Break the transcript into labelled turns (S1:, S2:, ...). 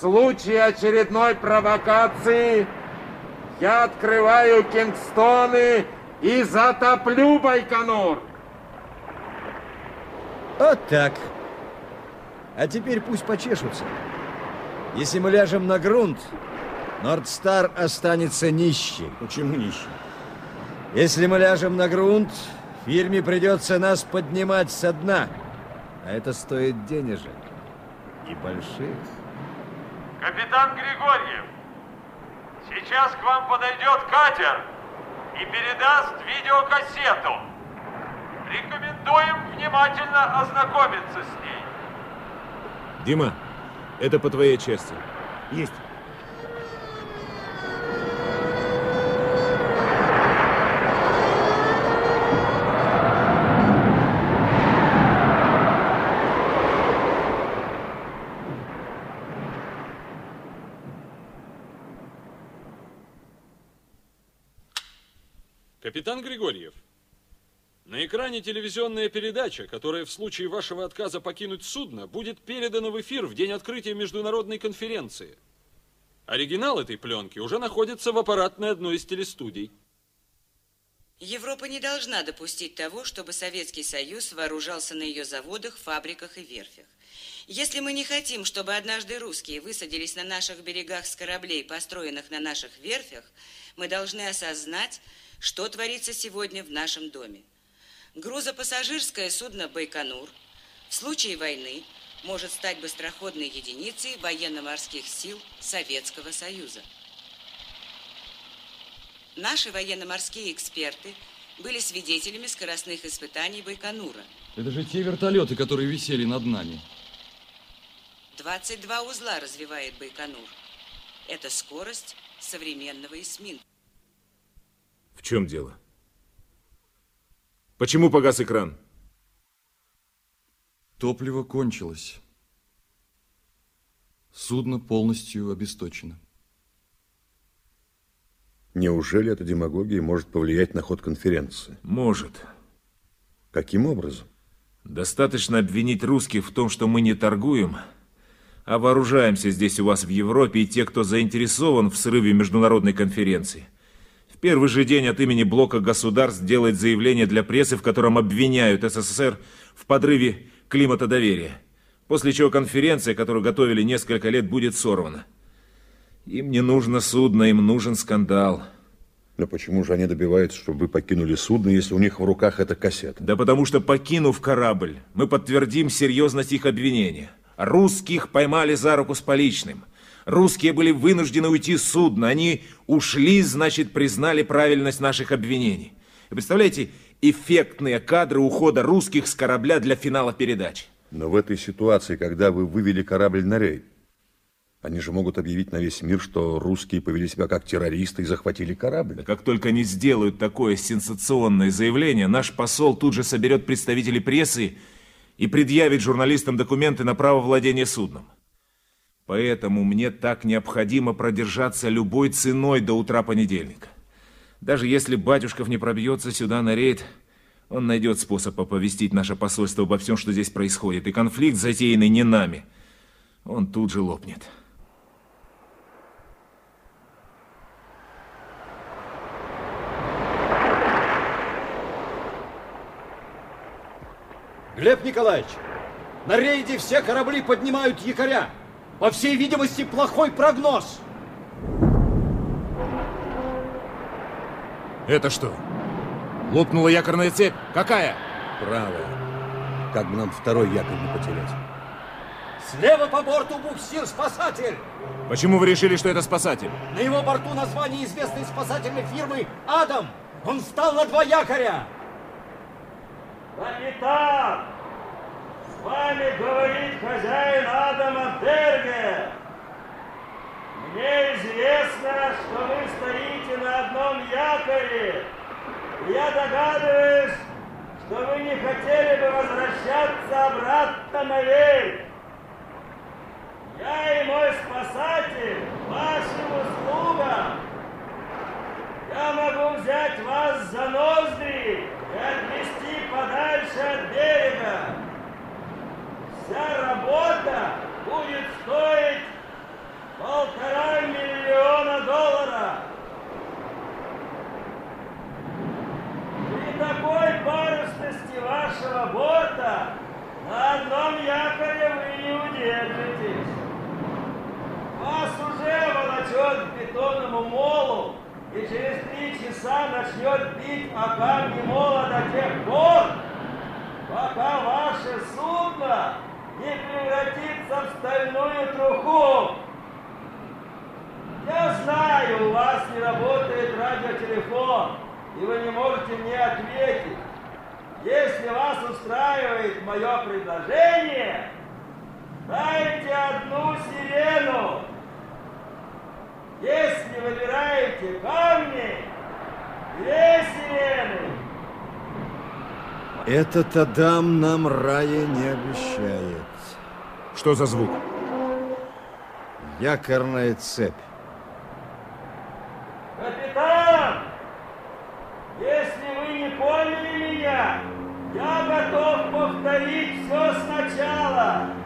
S1: случае очередной провокации я открываю Кингстоны и затоплю Байконур.
S2: Вот так. А теперь пусть почешутся. Если мы ляжем на грунт, Нордстар останется нищим.
S3: Почему нищим?
S2: Если мы ляжем на грунт, фирме придется нас поднимать со дна. А это стоит денежек. И больших.
S4: Капитан Григорьев, сейчас к вам подойдет катер и передаст видеокассету. Рекомендуем внимательно ознакомиться с ней.
S3: Дима, это по твоей части.
S5: Есть.
S6: Капитан Григорьев, на экране телевизионная передача, которая в случае вашего отказа покинуть судно будет передана в эфир в день открытия международной конференции. Оригинал этой пленки уже находится в аппаратной одной из телестудий.
S7: Европа не должна допустить того, чтобы Советский Союз вооружался на ее заводах, фабриках и верфях. Если мы не хотим, чтобы однажды русские высадились на наших берегах с кораблей, построенных на наших верфях, мы должны осознать, что творится сегодня в нашем доме. Грузопассажирское судно «Байконур» в случае войны может стать быстроходной единицей военно-морских сил Советского Союза. Наши военно-морские эксперты были свидетелями скоростных испытаний Байконура.
S6: Это же те вертолеты, которые висели над нами.
S7: 22 узла развивает Байконур. Это скорость современного эсминца.
S3: В чем дело? Почему погас экран?
S6: Топливо кончилось. Судно полностью обесточено.
S5: Неужели эта демагогия может повлиять на ход конференции?
S3: Может.
S5: Каким образом?
S3: Достаточно обвинить русских в том, что мы не торгуем, а вооружаемся здесь у вас в Европе и те, кто заинтересован в срыве международной конференции. В первый же день от имени блока государств делает заявление для прессы, в котором обвиняют СССР в подрыве климата доверия. После чего конференция, которую готовили несколько лет, будет сорвана. Им не нужно судно, им нужен скандал.
S5: Но почему же они добиваются, чтобы вы покинули судно, если у них в руках эта кассета?
S3: Да потому что, покинув корабль, мы подтвердим серьезность их обвинения. Русских поймали за руку с поличным. Русские были вынуждены уйти с судна. Они ушли, значит, признали правильность наших обвинений. И представляете, эффектные кадры ухода русских с корабля для финала передачи.
S5: Но в этой ситуации, когда вы вывели корабль на рейд, они же могут объявить на весь мир, что русские повели себя как террористы и захватили корабль.
S3: Да как только они сделают такое сенсационное заявление, наш посол тут же соберет представителей прессы и предъявит журналистам документы на право владения судном. Поэтому мне так необходимо продержаться любой ценой до утра понедельника. Даже если батюшков не пробьется сюда на рейд, он найдет способ оповестить наше посольство обо всем, что здесь происходит. И конфликт, затеянный не нами, он тут же лопнет.
S2: Глеб Николаевич, на рейде все корабли поднимают якоря. По всей видимости, плохой прогноз.
S3: Это что? Лопнула якорная цепь? Какая?
S5: Правая. Как бы нам второй якорь не потерять.
S2: Слева по борту буксир-спасатель.
S3: Почему вы решили, что это спасатель?
S2: На его борту название известной спасательной фирмы «Адам». Он встал на два якоря.
S4: Капитан! С вами говорит хозяин Адама Берге. Мне известно, что вы стоите на одном якоре. Я догадываюсь, что вы не хотели бы возвращаться обратно на рейд. Я и мой спасатель вашим услугам. Я могу взять вас за ноздри правого борта на одном якоре вы не удержитесь. Вас уже волочет к бетонному молу, и через три часа начнет бить о камни мола до тех пор, пока ваше судно не превратится в стальную труху. Я знаю, у вас не работает радиотелефон, и вы не можете мне ответить. Если вас устраивает мое предложение, дайте одну сирену. Если выбираете камни, две сирены.
S2: Этот Адам нам рая не обещает.
S3: Что за звук?
S2: Якорная цепь.
S4: Капитан, если вы не поняли меня, я готов повторить все сначала.